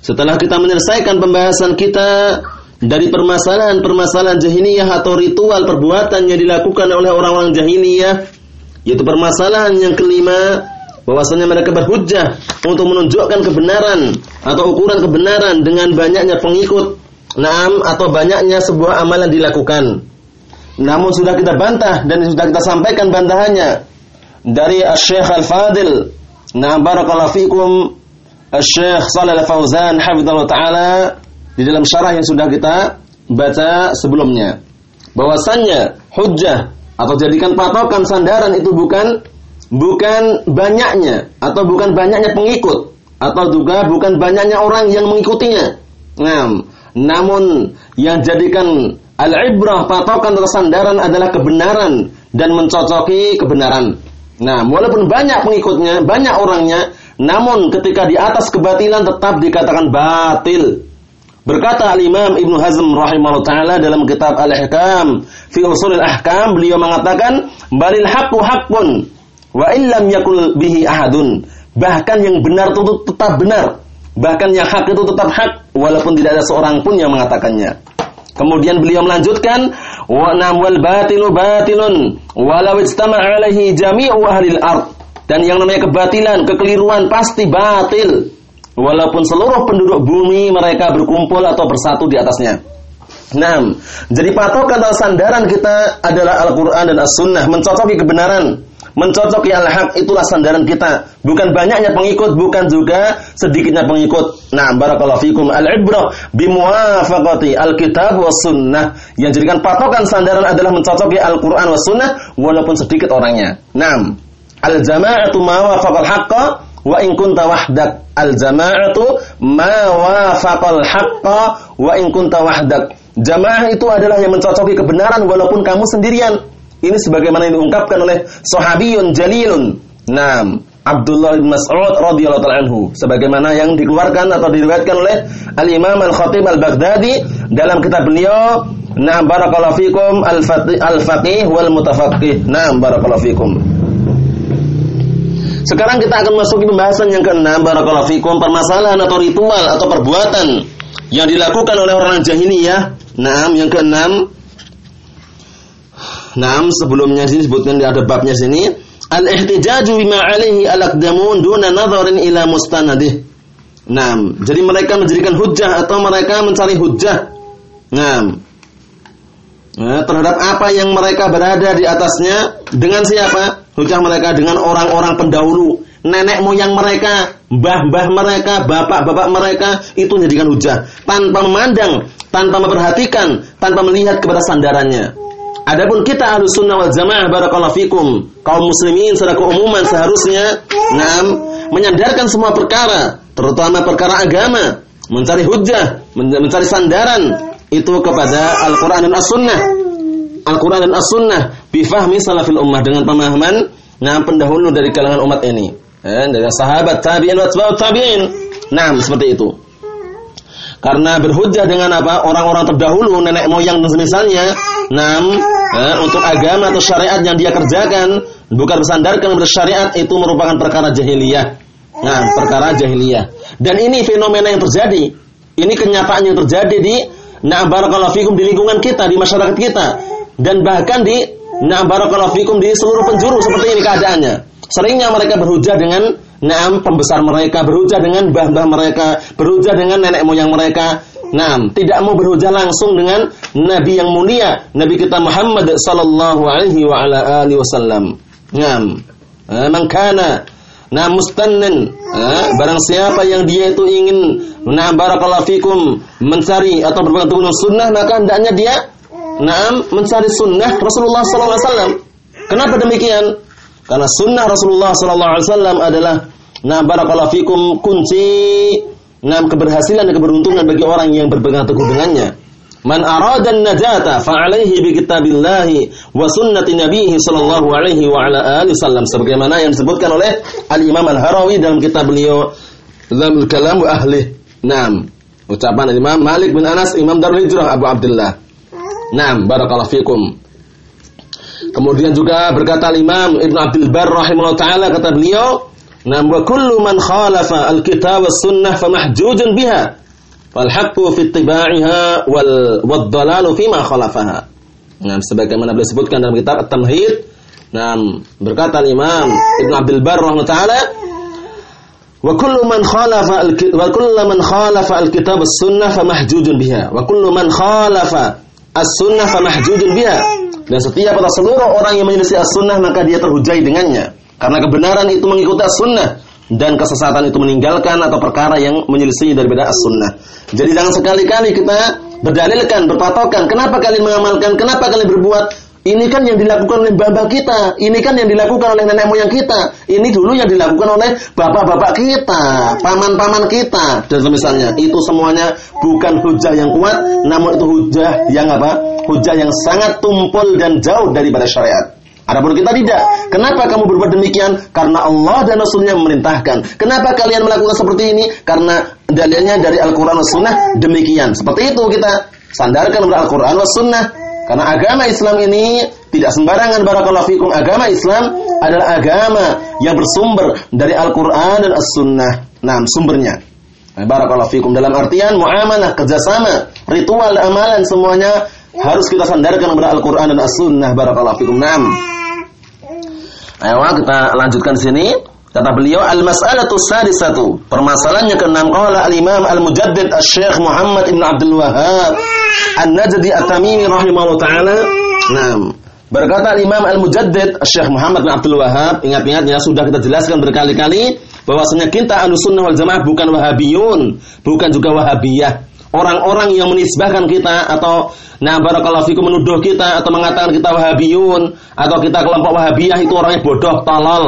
Setelah kita menyelesaikan pembahasan kita dari permasalahan-permasalahan jahiliyah atau ritual perbuatan yang dilakukan oleh orang-orang jahiliyah, yaitu permasalahan yang kelima, bahwasanya mereka berhujjah untuk menunjukkan kebenaran atau ukuran kebenaran dengan banyaknya pengikut, naam atau banyaknya sebuah amalan dilakukan. Namun sudah kita bantah dan sudah kita sampaikan bantahannya dari Syekh Al-Fadil. Nah, barakallahu fikum Syekh Shalal Fauzan hafizallahu taala di dalam syarah yang sudah kita baca sebelumnya bahwasannya hujjah atau jadikan patokan sandaran itu bukan bukan banyaknya atau bukan banyaknya pengikut atau juga bukan banyaknya orang yang mengikutinya. Nah, namun yang jadikan al-ibrah patokan atau sandaran adalah kebenaran dan mencocoki kebenaran. Nah, walaupun banyak pengikutnya, banyak orangnya, namun ketika di atas kebatilan tetap dikatakan batil. Berkata Al-Imam Ibnu Hazm rahimahullah taala dalam kitab Al-Ihkam fi Ushul Al-Ahkam beliau mengatakan balil haqqu haqqun wa illam yakul bihi ahadun. Bahkan yang benar itu tetap benar. Bahkan yang hak itu tetap hak walaupun tidak ada seorang pun yang mengatakannya. Kemudian beliau melanjutkan wa nam wal batilu batilun walau istama'a alaihi jami'u ahli al-ard dan yang namanya kebatilan, kekeliruan pasti batil. Walaupun seluruh penduduk bumi mereka berkumpul atau bersatu di atasnya. 6. Jadi patokan atau sandaran kita adalah Al-Quran dan As-Sunnah. Mencocoki kebenaran. Mencocoki Al-Haq itulah sandaran kita. Bukan banyaknya pengikut, bukan juga sedikitnya pengikut. Nah, barakallahu fikum al-ibrah bimuafakati al-kitab was sunnah. Yang jadikan patokan sandaran adalah mencocoki Al-Quran was sunnah walaupun sedikit orangnya. 6. Al-jama'atu ma wafaqal haqqa wa in kunta wahdak. Al-jama'atu ma wafaqal haqqa wa in kunta wahdak. Jamaah itu adalah yang mencocoki kebenaran walaupun kamu sendirian. Ini sebagaimana yang diungkapkan oleh sahabiyun jalilun. Naam. Abdullah bin Mas'ud radhiyallahu taala anhu sebagaimana yang dikeluarkan atau diriwayatkan oleh Al Imam Al Khatib Al Baghdadi dalam kitab beliau Naam barakallahu fikum al fatih wal Mutafaqqih Naam barakallahu fikum sekarang kita akan masuk ke pembahasan yang keenam barakallahu fikum permasalahan atau ritual atau perbuatan yang dilakukan oleh orang jahiliyah. Naam yang keenam. Naam sebelumnya sini sebutkan di ada babnya sini al-ihtijaju bima alaihi al-aqdamun duna nadharin ila mustanadih. Naam, jadi mereka menjadikan hujah atau mereka mencari hujah. Naam. Nah, terhadap apa yang mereka berada di atasnya dengan siapa? hujah mereka dengan orang-orang pendahulu, nenek moyang mereka, mbah-mbah mereka, bapak-bapak mereka itu menjadikan hujah tanpa memandang, tanpa memperhatikan, tanpa melihat kepada sandarannya. Adapun kita harus sunnah wal jamaah barakallahu fikum kaum muslimin secara keumuman seharusnya enam menyandarkan semua perkara terutama perkara agama mencari hujah mencari sandaran itu kepada Al-Quran dan As-Sunnah. Al-Quran dan As-Sunnah bifahmi salafil ummah dengan pemahaman nah pendahulu dari kalangan umat ini. Eh, dari sahabat tabi'in wa tabi'in. Nah seperti itu. Karena berhujah dengan apa? Orang-orang terdahulu nenek moyang dan semisalnya nah eh, untuk agama atau syariat yang dia kerjakan bukan bersandarkan pada syariat itu merupakan perkara jahiliyah. Nah perkara jahiliyah. Dan ini fenomena yang terjadi. Ini kenyataan yang terjadi di Nah barakallahu fikum di lingkungan kita, di masyarakat kita dan bahkan di nah barakallahu fikum di seluruh penjuru seperti ini keadaannya. Seringnya mereka berhujah dengan Naam pembesar mereka berhujah dengan mbah-mbah mereka, berhujah dengan nenek moyang mereka. Naam, tidak mau berhujah langsung dengan nabi yang mulia, nabi kita Muhammad sallallahu alaihi wa ala alihi wasallam. Naam. Man kana Nah mustannin eh, barang siapa yang dia itu ingin nah barakallahu fikum mencari atau berpegang teguh sunnah maka hendaknya dia Nah, mencari sunnah Rasulullah sallallahu alaihi wasallam. Kenapa demikian? Karena sunnah Rasulullah sallallahu alaihi wasallam adalah nah barakallahu fikum kunci nah keberhasilan dan keberuntungan bagi orang yang berpegang teguh dengannya. Man arada najata fa alaihi bi kitabillahi wa sunnati nabiyhi sallallahu alaihi wa ala alihi wasallam sebagaimana yang disebutkan oleh Al Imam Al Harawi dalam kitab beliau Zamul Kalam wa Ahli. Naam. Ucapan Imam Malik bin Anas Imam Darul Hijrah Abu Abdullah. Naam, barakallahu fikum. Kemudian juga berkata Imam Ibn Abdul Bar rahimahullah taala kata beliau, "Nam wa kullu man khalafa al-kitab was sunnah famahjujun biha." Fal haqqu fi ittiba'iha wal wad-dhalalu fi ma khalafaha. Nah, sebagaimana beliau sebutkan dalam kitab At-Tamhid, nah berkata Imam Ibnu Abdul Barr rahimahullah "Wa kullu man khalafa wa kullu man khalafa al-kitab as-sunnah famahjujun biha, wa kullu man khalafa as-sunnah famahjujun biha." Dan setiap atau seluruh orang yang menyelisih as-sunnah maka dia terhujai dengannya. Karena kebenaran itu mengikuti as-sunnah dan kesesatan itu meninggalkan atau perkara yang menyelisih daripada as-sunnah. Jadi jangan sekali-kali kita berdalilkan, berpatokan, kenapa kalian mengamalkan, kenapa kalian berbuat ini kan yang dilakukan oleh bapak kita, ini kan yang dilakukan oleh nenek moyang kita, ini dulu yang dilakukan oleh bapak-bapak kita, paman-paman kita, dan semisalnya. Itu semuanya bukan hujah yang kuat, namun itu hujah yang apa? Hujah yang sangat tumpul dan jauh daripada syariat. Adapun kita tidak. Kenapa kamu berbuat demikian? Karena Allah dan Rasulnya memerintahkan. Kenapa kalian melakukan seperti ini? Karena dalilnya dari Al-Quran dan Sunnah demikian. Seperti itu kita sandarkan kepada Al-Quran dan Sunnah. Karena agama Islam ini tidak sembarangan barakallahu fikum. Agama Islam adalah agama yang bersumber dari Al-Quran dan As-Sunnah. Nah, sumbernya. Nah, barakallahu fikum. Dalam artian muamalah, kerjasama, ritual, amalan semuanya harus kita sandarkan kepada Al-Quran dan As-Sunnah. Barakallahu fikum. Nah. Ayo kita lanjutkan sini. Kata beliau al-mas'alatu sadisatu. Permasalahannya keenam qala al-Imam al-Mujaddid Asy-Syaikh Muhammad Ibn Abdul Wahhab An-Najdi At-Tamimi rahimahullah taala. Naam. Berkata Imam Al-Mujaddid Syekh Muhammad bin Abdul Wahab, ingat-ingat ya sudah kita jelaskan berkali-kali bahwasanya kita Ahlussunnah wal Jamaah bukan Wahabiyun, bukan juga Wahabiyah orang-orang yang menisbahkan kita atau nah barakallahu menuduh kita atau mengatakan kita wahabiyun atau kita kelompok wahabiyah itu orangnya bodoh, tolol,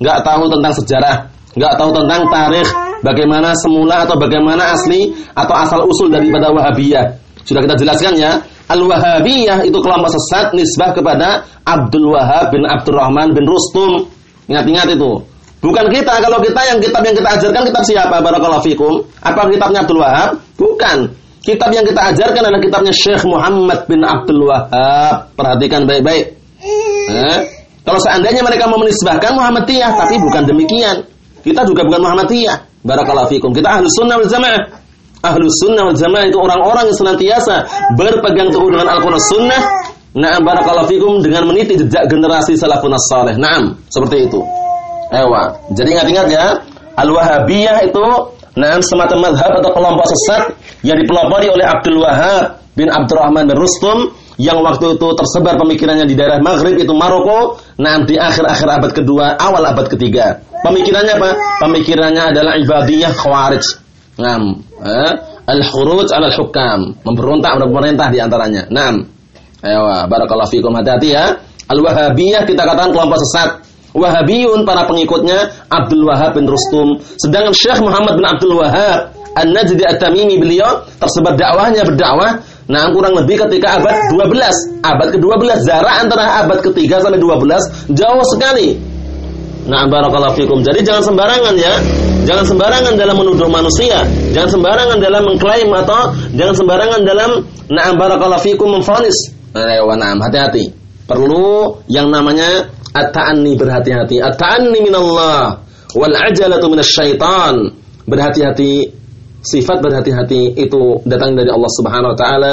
nggak tahu tentang sejarah, nggak tahu tentang tarikh, bagaimana semula atau bagaimana asli atau asal usul daripada wahabiyah. Sudah kita jelaskan ya. Al-Wahabiyah itu kelompok sesat nisbah kepada Abdul Wahab bin Abdurrahman bin Rustum. Ingat-ingat itu. Bukan kita, kalau kita yang kitab yang kita ajarkan kitab siapa? Barakallahu fikum. Apa kitabnya Abdul Wahab? Bukan. Kitab yang kita ajarkan adalah kitabnya Syekh Muhammad bin Abdul Wahab. Perhatikan baik-baik. Eh? Kalau seandainya mereka mau menisbahkan Muhammadiyah, tapi bukan demikian. Kita juga bukan Muhammadiyah. Barakallahu fikum. Kita ahlu sunnah wal jamaah. Ahlu sunnah wal jamaah itu orang-orang yang senantiasa berpegang teguh dengan Al-Quran sunnah. Naam barakallahu fikum dengan meniti jejak generasi salafun saleh. Naam, seperti itu. Ewa. Jadi ingat-ingat ya, Al-Wahabiyah itu nah semacam madhab atau kelompok sesat yang dipelopori oleh Abdul Wahab bin Abdurrahman bin Rustum yang waktu itu tersebar pemikirannya di daerah Maghrib itu Maroko, nah di akhir-akhir abad kedua, awal abad ketiga. Pemikirannya apa? Pemikirannya adalah ibadiyah khawarij. Nah, eh, al-khuruj al-hukam, memberontak pada pemerintah di antaranya. Nah, ayo barakallahu fikum hati-hati ya. Al-Wahabiyah kita katakan kelompok sesat Wahabiyun para pengikutnya Abdul Wahab bin Rustum. Sedangkan Syekh Muhammad bin Abdul Wahab An-Najdi At-Tamimi beliau tersebar dakwahnya berdakwah Nah kurang lebih ketika abad 12 Abad ke-12 Jarak antara abad ke-3 sampai 12 Jauh sekali. Nah barakallahu fikum. Jadi jangan sembarangan ya. Jangan sembarangan dalam menuduh manusia. Jangan sembarangan dalam mengklaim atau Jangan sembarangan dalam Nah barakallahu fikum memfonis. Nah hati-hati. Perlu yang namanya At-ta'anni berhati-hati. At-ta'anni minallah. Wal ajalatu minasyaitan. Berhati-hati. Sifat berhati-hati itu datang dari Allah Subhanahu wa taala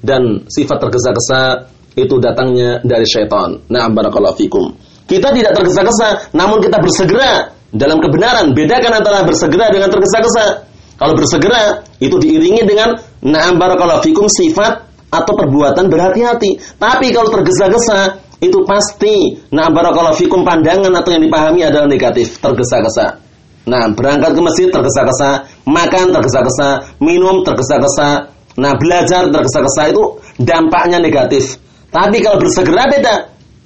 dan sifat tergesa-gesa itu datangnya dari syaitan. Na'am barakallahu fikum. Kita tidak tergesa-gesa, namun kita bersegera dalam kebenaran. Bedakan antara bersegera dengan tergesa-gesa. Kalau bersegera itu diiringi dengan na'am barakallahu fikum sifat atau perbuatan berhati-hati. Tapi kalau tergesa-gesa itu pasti nah barakallahu fikum pandangan atau yang dipahami adalah negatif, tergesa-gesa. Nah, berangkat ke masjid tergesa-gesa, makan tergesa-gesa, minum tergesa-gesa, nah belajar tergesa-gesa itu dampaknya negatif. Tapi kalau bersegera beda.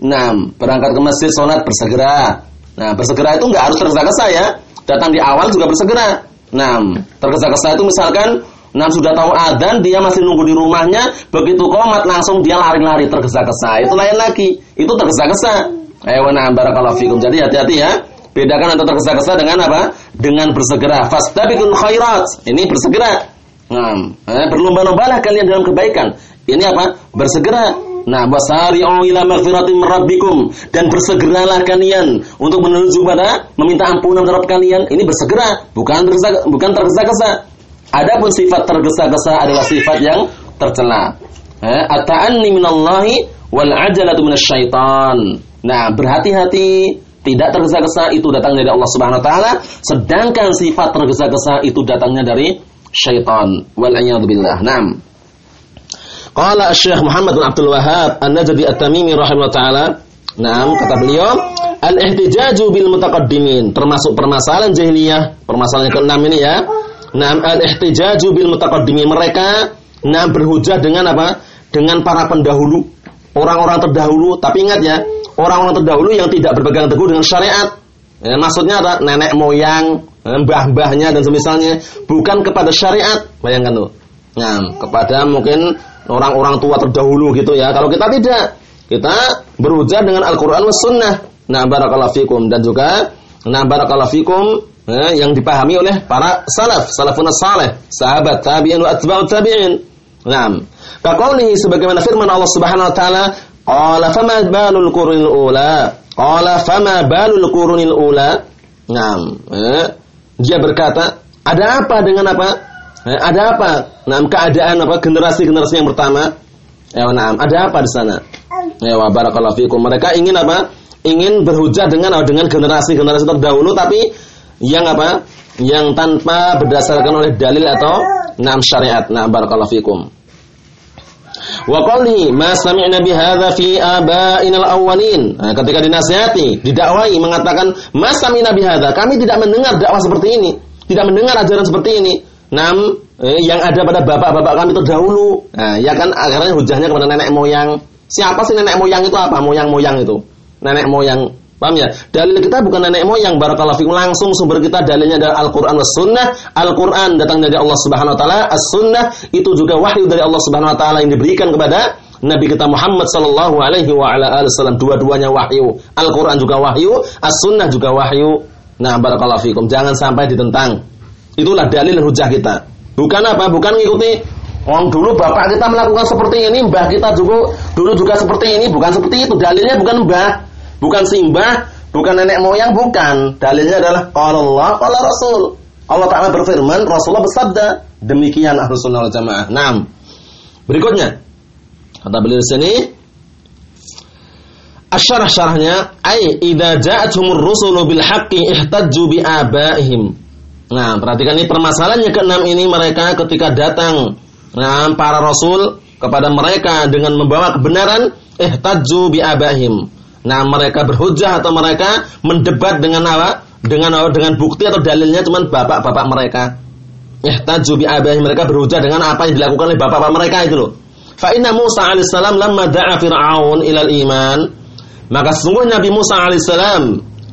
Nah, berangkat ke masjid sholat bersegera. Nah, bersegera itu nggak harus tergesa-gesa ya. Datang di awal juga bersegera. Nah, tergesa-gesa itu misalkan Nah sudah tahu adzan dia masih nunggu di rumahnya. Begitu komat langsung dia lari-lari tergesa-gesa. Itu lain lagi. Itu tergesa-gesa. Nah barakallahu fikum. Jadi hati-hati ya. Bedakan antara tergesa-gesa dengan apa? Dengan bersegera. Fastabiqul khairat. Ini bersegera. Nah eh, berlomba-lombalah kalian dalam kebaikan. Ini apa? Bersegera. Nah, wasari'u ila maghfiratin rabbikum. Dan bersegeralah kalian untuk menuju pada meminta ampunan terhadap kalian. Ini bersegera, bukan tergesa bukan tergesa-gesa. Adapun sifat tergesa-gesa adalah sifat yang tercela. Eh, At-ta'anni minallahi wal 'ajalatu minasyaitan. Nah, berhati-hati tidak tergesa-gesa itu datangnya dari Allah Subhanahu wa taala, sedangkan sifat tergesa-gesa itu datangnya dari syaitan. Wal billah. Naam. Qala Syekh Muhammad bin Abdul Wahhab An-Najdi At-Tamimi rahimahullah taala, Naam, kata beliau, al-ihtijaju bil mutaqaddimin, termasuk permasalahan jahiliyah, permasalahan keenam ini ya. Naam, al-ihtijaju bil mutaqaddimin, mereka nah berhujah dengan apa? Dengan para pendahulu, orang-orang terdahulu, tapi ingat ya, orang-orang terdahulu yang tidak berpegang teguh dengan syariat. Ya, maksudnya ada nenek moyang, mbah-mbahnya dan semisalnya, bukan kepada syariat. Bayangkan tuh. Nah, kepada mungkin orang-orang tua terdahulu gitu ya. Kalau kita tidak, kita berujar dengan Al-Qur'an was sunnah. Nah, barakallahu fikum dan juga nah barakallahu fikum eh, yang dipahami oleh para salaf, salafun salih, sahabat, tabi'in wa atba'ut tabi'in. Naam. Kaqaulihi sebagaimana firman Allah Subhanahu wa taala, qala fama balul qurunil ula? Qala fama balul qurunil ula? Naam. Eh, dia berkata, ada apa dengan apa? Eh, ada apa? Nah, keadaan apa generasi-generasi yang pertama? Ya, nah, ada apa di sana? Ya, wa barakallahu fikum. Mereka ingin apa? Ingin berhujah dengan dengan generasi-generasi terdahulu tapi yang apa? Yang tanpa berdasarkan oleh dalil atau nam syariat. Nah, barakallahu fikum. Wa qali ma sami'na bihadza fi aba'ina al-awwalin. Nah, ketika dinasihati, didakwai mengatakan ma sami'na bihadza, kami tidak mendengar dakwah seperti ini, tidak mendengar ajaran seperti ini. Nam eh, yang ada pada bapak-bapak kami terdahulu. Nah, ya kan akhirnya hujahnya kepada nenek moyang. Siapa sih nenek moyang itu apa? Moyang-moyang itu. Nenek moyang. Paham ya? Dalil kita bukan nenek moyang barakallahu fikum langsung sumber kita dalilnya adalah Al-Qur'an was sunnah. Al-Qur'an datang dari Allah Subhanahu wa taala, as-sunnah itu juga wahyu dari Allah Subhanahu wa taala yang diberikan kepada Nabi kita Muhammad sallallahu alaihi wa ala wasallam dua-duanya wahyu. Al-Qur'an juga wahyu, as-sunnah juga wahyu. Nah, barakallahu fikum jangan sampai ditentang. Itulah dalil dan hujah kita. Bukan apa? Bukan mengikuti Orang dulu bapak kita melakukan seperti ini, mbah kita juga dulu juga seperti ini, bukan seperti itu. Dalilnya bukan mbah, bukan simbah, bukan nenek moyang, bukan. Dalilnya adalah kalau Allah, kalau Rasul. Allah Taala berfirman, Rasulullah bersabda, demikian ahlus sunnah wal jamaah. Nah, berikutnya kata beliau di sini, asyarah-syarahnya, ay idza ja'atuhumur rusulu bil haqqi ihtajju bi abaihim Nah, perhatikan ini permasalahannya keenam ini mereka ketika datang nah, para rasul kepada mereka dengan membawa kebenaran taju bi abahim. Nah, mereka berhujah atau mereka mendebat dengan apa? Dengan apa? Dengan bukti atau dalilnya cuma bapak-bapak mereka. Eh taju bi abahim mereka berhujah dengan apa yang dilakukan oleh bapak-bapak mereka itu loh. Fa inna Musa alaihissalam lamma da'a Fir'aun ilal iman. Maka sungguh Nabi Musa alaihissalam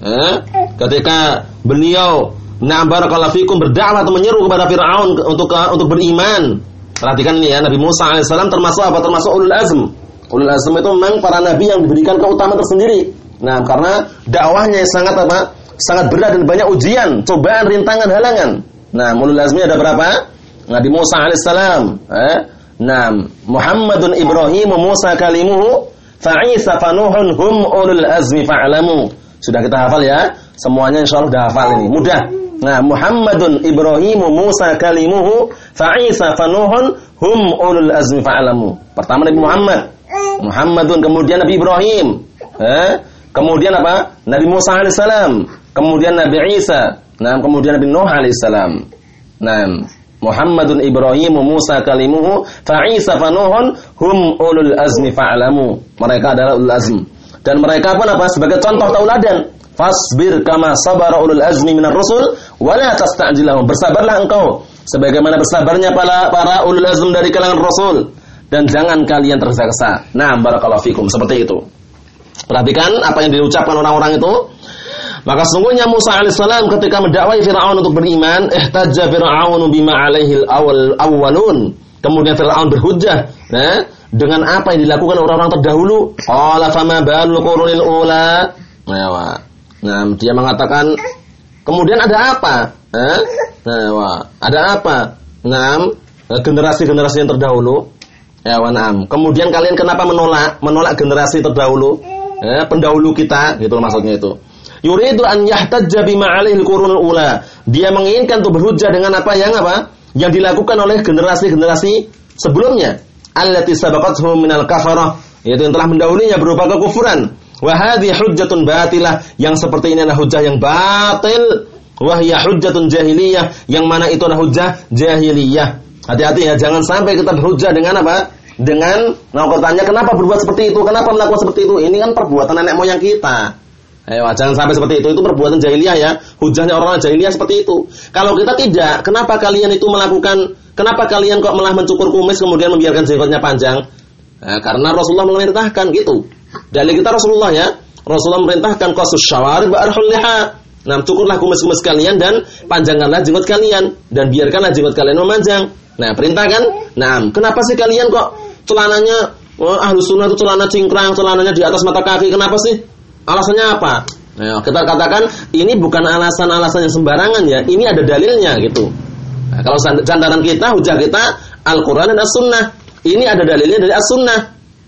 eh, ketika beliau Nah, barakallahu fikum berdakwah atau menyeru kepada Firaun untuk untuk beriman. Perhatikan ini ya, Nabi Musa alaihissalam termasuk apa? Termasuk ulul azm. Ulul azm itu memang para nabi yang diberikan keutamaan tersendiri. Nah, karena dakwahnya sangat apa? Sangat berat dan banyak ujian, cobaan, rintangan, halangan. Nah, ulul azmi ada berapa? Nabi Musa alaihissalam, eh? Nah, Muhammadun Ibrahim Musa kalimuhu fa'isa fanuhun hum ulul azmi fa'lamu. Sudah kita hafal ya? Semuanya insya Allah sudah hafal ini. Mudah. Nah, Muhammadun Ibrahim Musa kalimuhu fa Isa fa Nuhun hum ulul azmi fa'alamu. Pertama Nabi Muhammad. Muhammadun kemudian Nabi Ibrahim. Eh? Kemudian apa? Nabi Musa alaihissalam. Kemudian Nabi Isa. Nah, kemudian Nabi Nuh alaihissalam. Nah, Muhammadun Ibrahim Musa kalimuhu fa Isa fa Nuhun hum ulul azmi fa'alamu. Mereka adalah ulul azm. Dan mereka pun apa? Sebagai contoh tauladan Fasbir kama sabara ulul azmi minar rusul wa la tasta'jilahum. Bersabarlah engkau sebagaimana bersabarnya para para ulul azm dari kalangan rasul dan jangan kalian tergesa-gesa. Nah, barakallahu fikum seperti itu. Perhatikan apa yang diucapkan orang-orang itu. Maka sungguhnya Musa alaihissalam ketika mendakwai Fir'aun untuk beriman, ihtajja Fir'aun bima alaihi awal awalun. Kemudian Fir'aun berhujjah, nah, dengan apa yang dilakukan orang-orang terdahulu. Qala fama balul qurunil ula. Nah, nah, dia mengatakan, kemudian ada apa? Eh? Nah, ada apa? Nah, generasi-generasi yang terdahulu. Ya, wanam. Kemudian kalian kenapa menolak menolak generasi terdahulu? Eh, pendahulu kita, gitu maksudnya itu. Yuridu an yahtajja bima alaihi qurunul ula. Dia menginginkan untuk berhujjah dengan apa yang apa? Yang dilakukan oleh generasi-generasi sebelumnya. Allati sabaqathum minal kafarah, yaitu yang telah mendahulunya berupa kekufuran. Wa hadhi hujjatun batilah, yang seperti ini adalah hujjah yang batil. Wahya hujjatun jahiliyah, yang mana itu adalah hujjah jahiliyah. Hati-hati ya, jangan sampai kita berhujah dengan apa? Dengan tanya kenapa berbuat seperti itu? Kenapa melakukan seperti itu? Ini kan perbuatan nenek moyang kita. Ayo, jangan sampai seperti itu. Itu perbuatan jahiliyah ya. Hujahnya orang jahiliyah seperti itu. Kalau kita tidak, kenapa kalian itu melakukan? Kenapa kalian kok malah mencukur kumis kemudian membiarkan jenggotnya panjang? Nah, karena Rasulullah memerintahkan gitu. Dari kita Rasulullah ya. Rasulullah memerintahkan qasus syawarib arhul liha. Nah, cukurlah kumis-kumis kalian dan panjangkanlah jenggot kalian dan biarkanlah jenggot kalian memanjang. Nah, perintah kan? Nah, kenapa sih kalian kok celananya oh, ahlu sunnah itu celana cingkrang, celananya di atas mata kaki? Kenapa sih? Alasannya apa? Nah, kita katakan ini bukan alasan-alasan yang sembarangan ya. Ini ada dalilnya gitu. Nah, kalau sandaran kita, hujah kita Al-Quran dan As-Sunnah. Ini ada dalilnya dari As-Sunnah.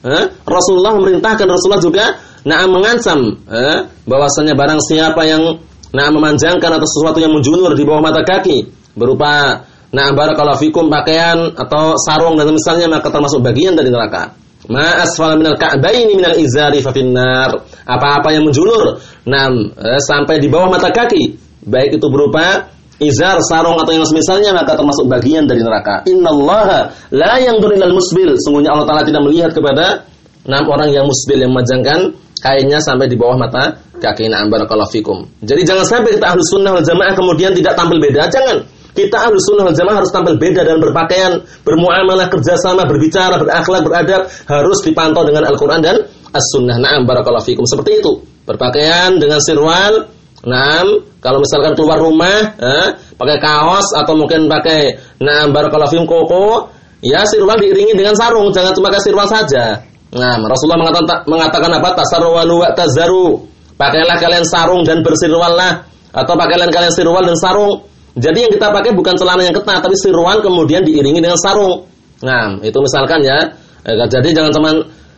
Eh? Rasulullah memerintahkan, Rasulullah juga nah mengancam eh? bahwasanya barang siapa yang nah memanjangkan atau sesuatu yang menjunur di bawah mata kaki berupa Nah, barakallahu fikum pakaian atau sarung dan misalnya maka termasuk bagian dari neraka. Ma asfala minal ka'baini minal izari fa finnar. Apa-apa yang menjulur nah eh, sampai di bawah mata kaki, baik itu berupa izar, sarung atau yang semisalnya maka termasuk bagian dari neraka. Innallaha la yanzuru ilal musbil. Sungguhnya Allah Taala tidak melihat kepada enam orang yang musbil yang memajangkan kainnya sampai di bawah mata kaki. Na'am barakallahu fikum. Jadi jangan sampai kita ahlus sunnah wal jamaah kemudian tidak tampil beda. Jangan. Kita ahlu sunnah wal jamaah harus tampil beda dalam berpakaian, bermuamalah, kerjasama, berbicara, berakhlak, beradab. Harus dipantau dengan Al-Quran dan As-Sunnah. Naam, barakallahu fikum. Seperti itu. Berpakaian dengan sirwal. Naam, kalau misalkan keluar rumah, eh, pakai kaos atau mungkin pakai naam, barakallahu fikum koko. Ya, sirwal diiringi dengan sarung. Jangan cuma pakai sirwal saja. Nah, Rasulullah mengatakan, mengatakan apa? Tasarwalu wa tazaru. Pakailah kalian sarung dan bersirwal lah. Atau pakailah kalian sirwal dan sarung jadi yang kita pakai bukan celana yang ketat, tapi sirwan kemudian diiringi dengan sarung. Nah, itu misalkan ya. Eh, jadi jangan cuma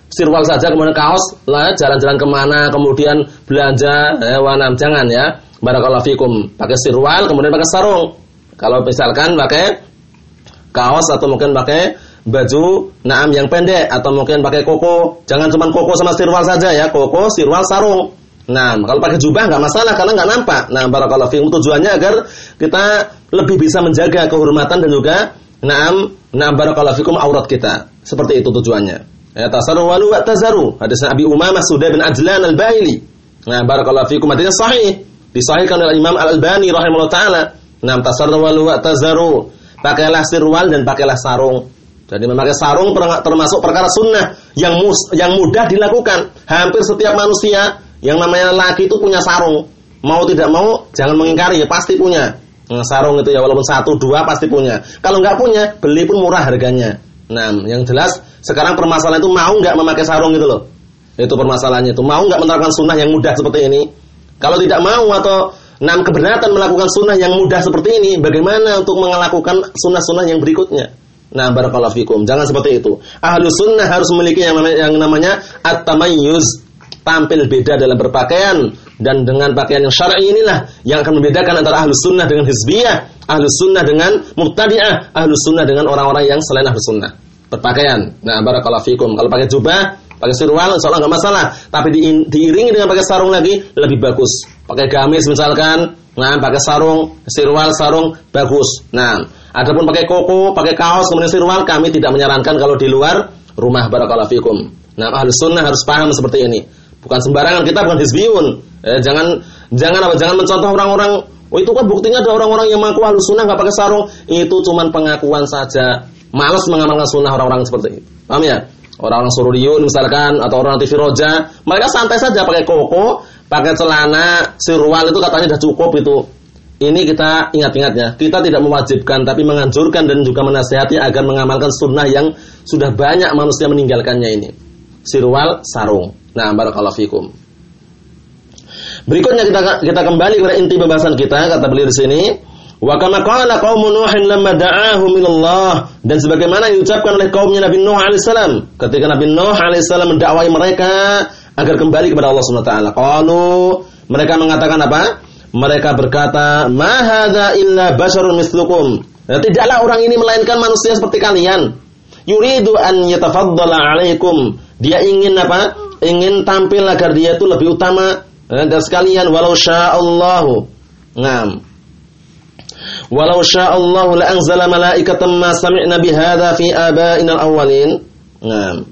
sirwal saja kemudian kaos lah jalan-jalan ke mana kemudian belanja eh, jangan ya. Barakallahu fikum. Pakai sirwal kemudian pakai sarung. Kalau misalkan pakai kaos atau mungkin pakai baju naam yang pendek atau mungkin pakai koko, jangan cuma koko sama sirwal saja ya, koko, sirwal, sarung. Nah, kalau pakai jubah nggak masalah karena nggak nampak. Nah, barakallahu fiikum tujuannya agar kita lebih bisa menjaga kehormatan dan juga naam naam barakallahu fiikum aurat kita. Seperti itu tujuannya. Ya tasarwalu wa tazaru. Hadis Nabi Umamah Sudah bin Ajlan Al-Baili. Nah, barakallahu fiikum hadisnya sahih. Disahihkan oleh Imam Al-Albani rahimahullah taala. Nah, tasarwalu wa tazaru. Pakailah sirwal dan pakailah sarung. Jadi memakai sarung termasuk perkara sunnah yang mus, yang mudah dilakukan. Hampir setiap manusia yang namanya laki itu punya sarung. Mau tidak mau jangan mengingkari ya pasti punya. Nah, sarung itu ya walaupun satu dua pasti punya. Kalau nggak punya beli pun murah harganya. Nah yang jelas sekarang permasalahan itu mau nggak memakai sarung gitu loh. Itu permasalahannya itu mau nggak menerapkan sunnah yang mudah seperti ini. Kalau tidak mau atau enam keberatan melakukan sunnah yang mudah seperti ini, bagaimana untuk melakukan sunnah-sunnah yang berikutnya? Nah, barakallahu fikum. Jangan seperti itu. Ahlu sunnah harus memiliki yang namanya, yang namanya at-tamayyuz tampil beda dalam berpakaian dan dengan pakaian yang syar'i inilah yang akan membedakan antara ahlus sunnah dengan hizbiyah, ahlus sunnah dengan mubtadi'ah, ahlus sunnah dengan orang-orang yang selain ahlus sunnah. Berpakaian. Nah, barakallahu fikum. Kalau pakai jubah, pakai sirwal, insyaallah enggak masalah. Tapi di, diiringi dengan pakai sarung lagi lebih bagus. Pakai gamis misalkan, nah pakai sarung, sirwal, sarung bagus. Nah, adapun pakai koko, pakai kaos kemudian sirwal, kami tidak menyarankan kalau di luar rumah barakallahu fikum. Nah, ahlus sunnah harus paham seperti ini. Bukan sembarangan kita bukan hizbiyun. Eh, jangan jangan apa jangan mencontoh orang-orang Oh itu kan buktinya ada orang-orang yang mengaku ahlu sunnah nggak pakai sarung. Itu cuma pengakuan saja. Malas mengamalkan sunnah orang-orang seperti itu. Paham ya? Orang-orang sururiyun misalkan atau orang TV Roja, mereka santai saja pakai koko, pakai celana sirwal itu katanya sudah cukup itu. Ini kita ingat-ingat ya. Kita tidak mewajibkan tapi menganjurkan dan juga menasihati agar mengamalkan sunnah yang sudah banyak manusia meninggalkannya ini. Sirwal sarung. Nah, barakallahu fikum. Berikutnya kita kita kembali kepada inti pembahasan kita kata beliau di sini Wa kama qala Nuhin lamma da'ahum ilallah dan sebagaimana diucapkan oleh kaumnya Nabi Nuh alaihissalam ketika Nabi Nuh alaihissalam mendakwai mereka agar kembali kepada Allah Subhanahu wa mereka mengatakan apa? Mereka berkata, "Ma hadza illa basharun mislukum." Ya, tidaklah orang ini melainkan manusia seperti kalian. Yuridu an yatafaddala alaikum. Dia ingin apa? Ingin tampil agar dia itu lebih utama eh, dari sekalian walau sya'allahu. Ngam. Walau sya'allahu la anzala malaikatan ma sami'na bihadza fi aba'ina al-awwalin. Nah,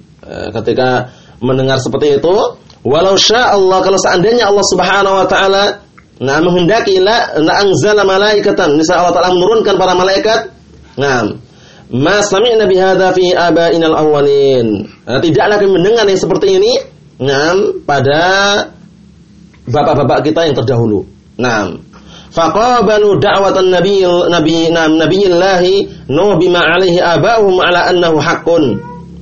ketika mendengar seperti itu, walau sya'allah kalau seandainya Allah Subhanahu wa taala nah menghendaki la, la anzala malaikatan, misalnya Allah taala menurunkan para malaikat. Nah, ma sami'na bihadza fi aba'ina al-awwalin. Nah, tidaklah kami mendengar yang seperti ini nah, pada bapak-bapak kita yang terdahulu. Nah, faqabalu da'watan nabiy nabi nam nabiyillahi nuh bima alaihi abahum ala annahu haqqun.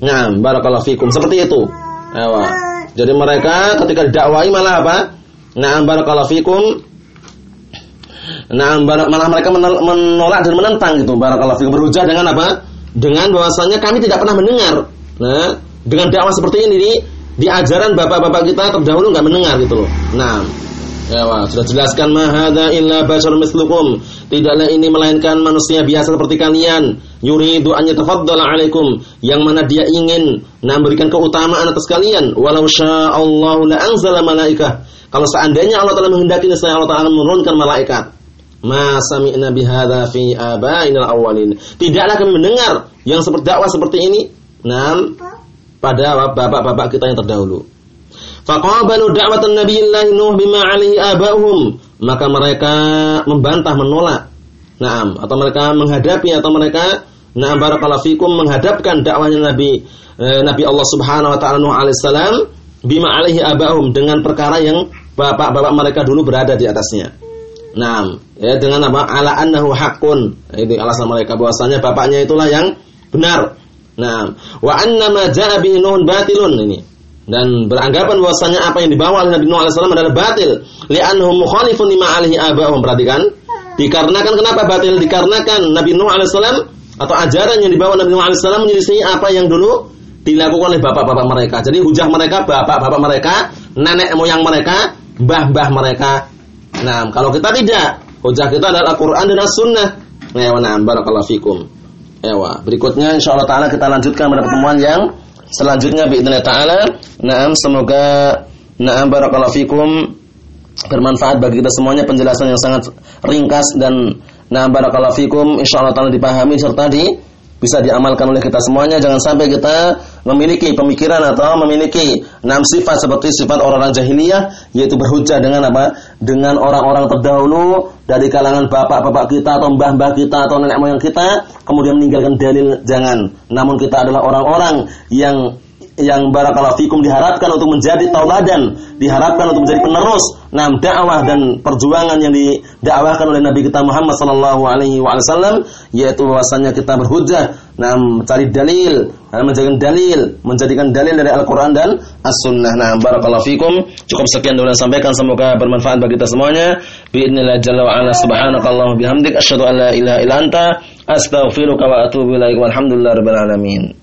Nah, barakallahu fikum. Seperti itu. Ewa. Jadi mereka ketika didakwai malah apa? Nah, barakallahu fikum. Nah, malah mereka menolak dan menentang gitu. Barakallahu fikum berhujah dengan apa? Dengan bahwasanya kami tidak pernah mendengar. Nah, dengan dakwah seperti ini di, di ajaran bapak-bapak kita terdahulu nggak mendengar gitu loh. Nah, Ya, wah, sudah jelaskan mahada illa bashar mislukum. Tidaklah ini melainkan manusia biasa seperti kalian. Yuridu an yatafaddala alaikum. Yang mana dia ingin memberikan keutamaan atas kalian. Walau sya'allahu la anzala malaikah. Kalau seandainya Allah telah menghendaki niscaya Allah Taala menurunkan malaikat. Ma sami'na bihadza fi abainal awwalin. Tidaklah kami mendengar yang seperti dakwah seperti ini. Nam pada bapak-bapak kita yang terdahulu. Faqabalu da'watan Nabiyillahi Nuh bima alaihi abahum. Maka mereka membantah, menolak. Naam, atau mereka menghadapi atau mereka Naam barakallahu fikum menghadapkan dakwahnya Nabi eh, Nabi Allah Subhanahu wa taala Nuh alaihissalam bima alaihi abahum dengan perkara yang bapak-bapak mereka dulu berada di atasnya. Naam, ya dengan apa? Ala annahu haqqun. Ini alasan mereka bahwasanya bapaknya itulah yang benar. Naam, wa anna ma ja'a bihi Nuhun batilun ini dan beranggapan bahwasanya apa yang dibawa oleh Nabi Nuh alaihissalam adalah batil. Li'annahu mukhalifun lima alaihi abahum perhatikan. Dikarenakan kenapa batil? Dikarenakan Nabi Nuh alaihissalam atau ajaran yang dibawa Nabi Nuh alaihissalam menyelisih apa yang dulu dilakukan oleh bapak-bapak mereka. Jadi hujah mereka bapak-bapak mereka nenek moyang mereka mbah-mbah mereka. Nah kalau kita tidak hujah kita adalah Al-Quran dan As-Sunnah. Nah barakallahu fikum. Ewa. Berikutnya insyaallah taala kita lanjutkan pada pertemuan yang Selanjutnya biidznillah taala, na'am semoga na'am barakallahu fikum bermanfaat bagi kita semuanya penjelasan yang sangat ringkas dan na'am barakallahu fikum insyaallah taala dipahami serta di bisa diamalkan oleh kita semuanya. Jangan sampai kita memiliki pemikiran atau memiliki enam sifat seperti sifat orang-orang jahiliyah, yaitu berhujah dengan apa? Dengan orang-orang terdahulu dari kalangan bapak-bapak kita atau mbah-mbah kita atau nenek moyang kita, kemudian meninggalkan dalil. Jangan. Namun kita adalah orang-orang yang yang barakallahu fikum diharapkan untuk menjadi tauladan, diharapkan untuk menjadi penerus nam dakwah dan perjuangan yang didakwahkan oleh Nabi kita Muhammad sallallahu alaihi wasallam yaitu bahwasanya kita berhujjah nam mencari dalil, menjadikan dalil, menjadikan dalil dari Al-Qur'an dan As-Sunnah. Nah, barakallahu fikum. Cukup sekian dulu yang sampaikan semoga bermanfaat bagi kita semuanya. Biidznillah jalla wa ala subhanakallahumma bihamdik asyhadu an la ilaha illa anta astaghfiruka wa atubu ilaik. Walhamdulillahirabbil alamin.